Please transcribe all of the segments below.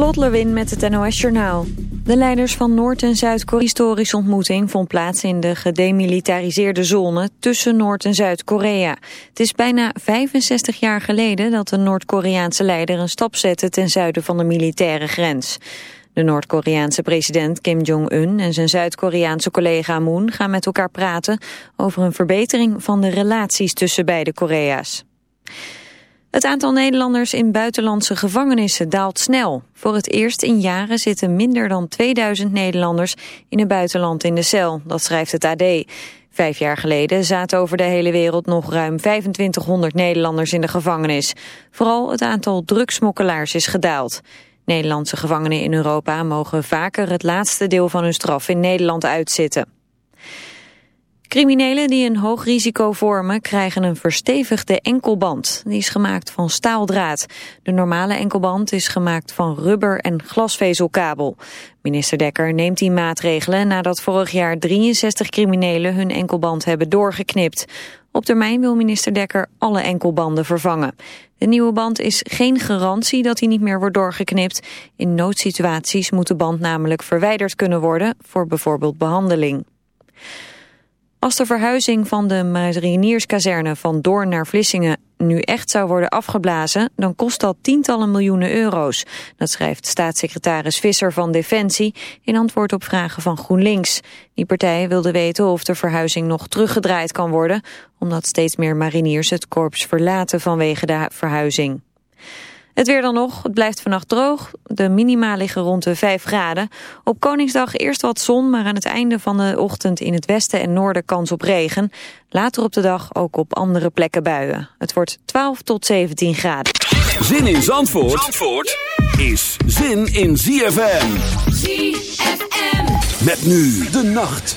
Lot met het NOS Journaal. De leiders van Noord- en Zuid-Korea historische ontmoeting vond plaats in de gedemilitariseerde zone tussen Noord- en Zuid-Korea. Het is bijna 65 jaar geleden dat de Noord-Koreaanse leider een stap zette ten zuiden van de militaire grens. De Noord-Koreaanse president Kim Jong-un en zijn Zuid-Koreaanse collega Moon gaan met elkaar praten over een verbetering van de relaties tussen beide Korea's. Het aantal Nederlanders in buitenlandse gevangenissen daalt snel. Voor het eerst in jaren zitten minder dan 2000 Nederlanders in het buitenland in de cel, dat schrijft het AD. Vijf jaar geleden zaten over de hele wereld nog ruim 2500 Nederlanders in de gevangenis. Vooral het aantal drugsmokkelaars is gedaald. Nederlandse gevangenen in Europa mogen vaker het laatste deel van hun straf in Nederland uitzitten. Criminelen die een hoog risico vormen krijgen een verstevigde enkelband. Die is gemaakt van staaldraad. De normale enkelband is gemaakt van rubber en glasvezelkabel. Minister Dekker neemt die maatregelen nadat vorig jaar 63 criminelen hun enkelband hebben doorgeknipt. Op termijn wil minister Dekker alle enkelbanden vervangen. De nieuwe band is geen garantie dat hij niet meer wordt doorgeknipt. In noodsituaties moet de band namelijk verwijderd kunnen worden voor bijvoorbeeld behandeling. Als de verhuizing van de marinierskazerne van Doorn naar Vlissingen nu echt zou worden afgeblazen, dan kost dat tientallen miljoenen euro's. Dat schrijft staatssecretaris Visser van Defensie in antwoord op vragen van GroenLinks. Die partij wilde weten of de verhuizing nog teruggedraaid kan worden, omdat steeds meer mariniers het korps verlaten vanwege de verhuizing. Het weer dan nog, het blijft vannacht droog. De minima liggen rond de 5 graden. Op Koningsdag eerst wat zon, maar aan het einde van de ochtend in het westen en noorden kans op regen. Later op de dag ook op andere plekken buien. Het wordt 12 tot 17 graden. Zin in Zandvoort, Zandvoort is zin in ZFM. ZFM. Met nu de nacht.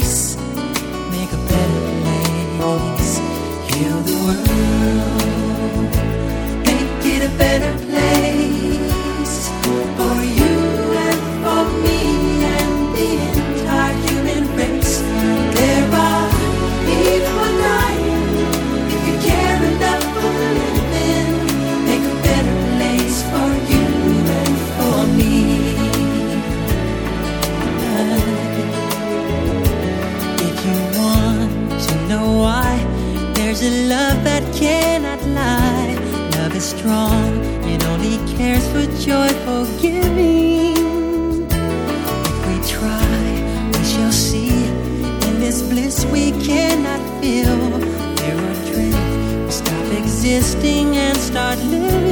existing and start living.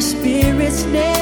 spirits never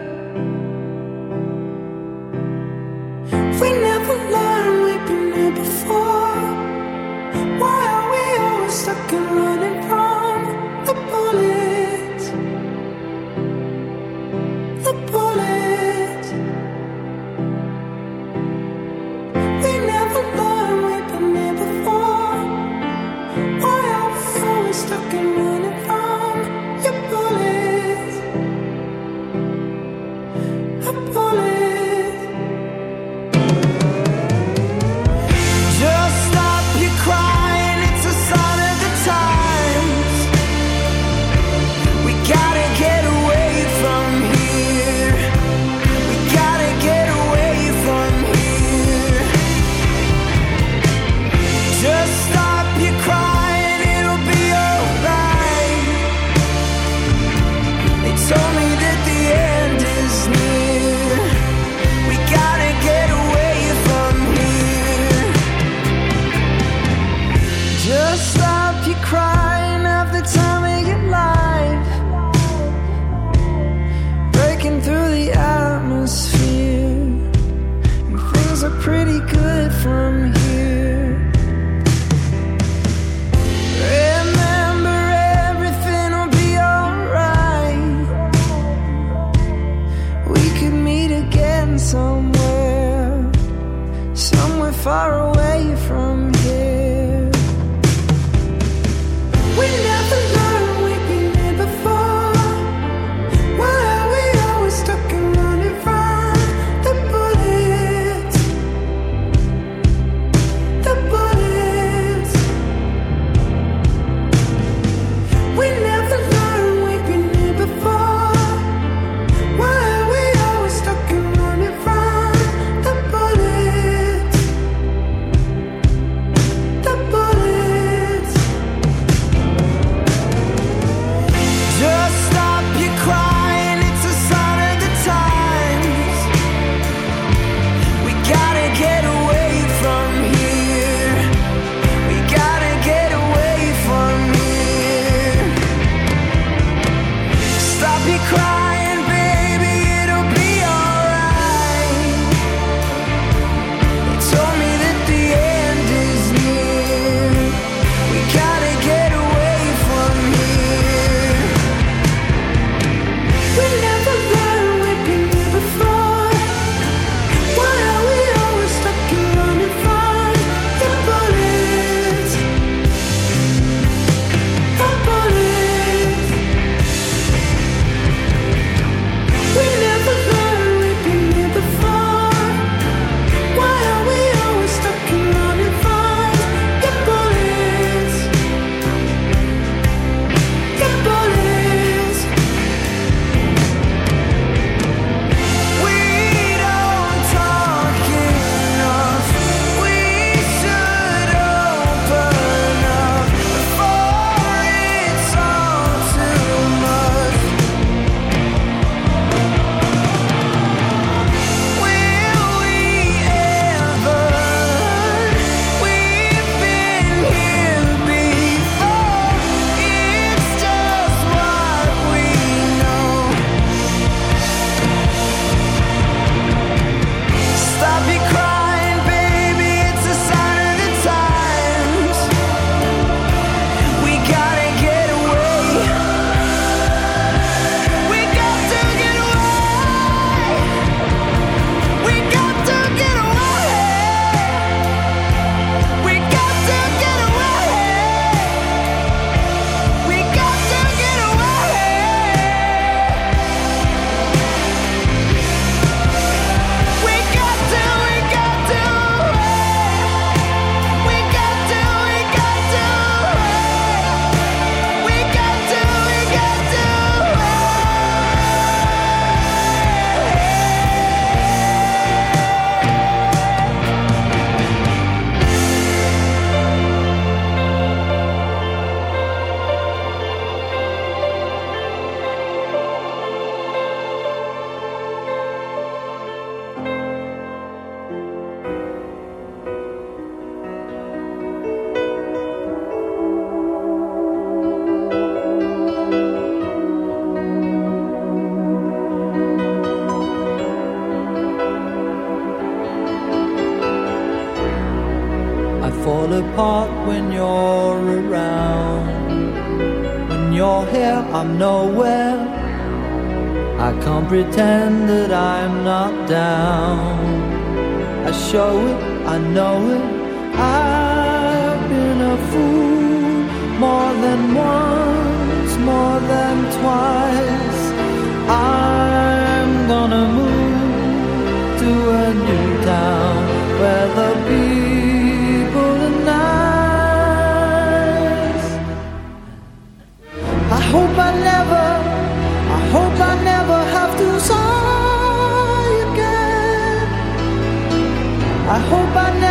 somewhere, somewhere far away from here. pretend that I'm not down. I show it, I know it. I've been a fool more than once, more than twice. I'm gonna move to a new town where the people are nice. I hope I never. I hope I never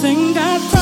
blessing God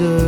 deserve.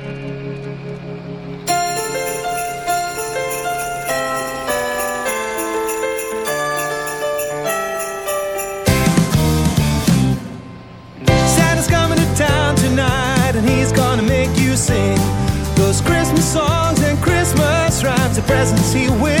presence he will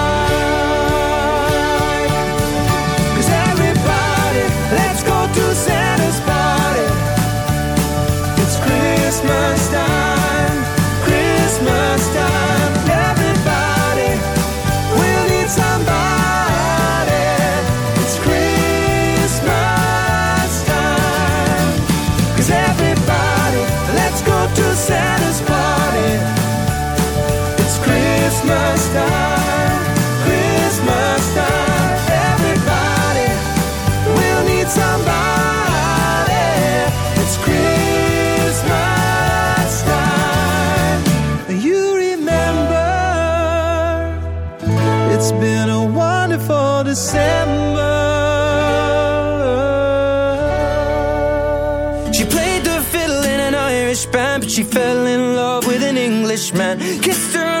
been a wonderful December. She played the fiddle in an Irish band, but she fell in love with an Englishman. Kissed her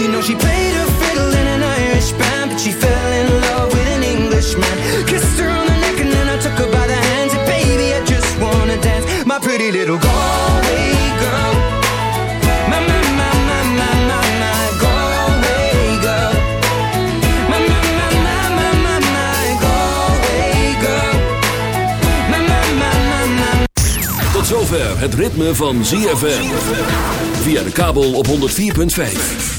You know she played a fiddle in an Irish band, but she fell in love with an Englishman. Kissed her on the neck and then I took her by the hands. And baby, I just wanna dance, my pretty little Galway girl. My, my, my, my, my, my, my girl. My, my, my, my, my, my, my girl. My, my, Tot zover het ritme van ZFM. Via de kabel op 104.5.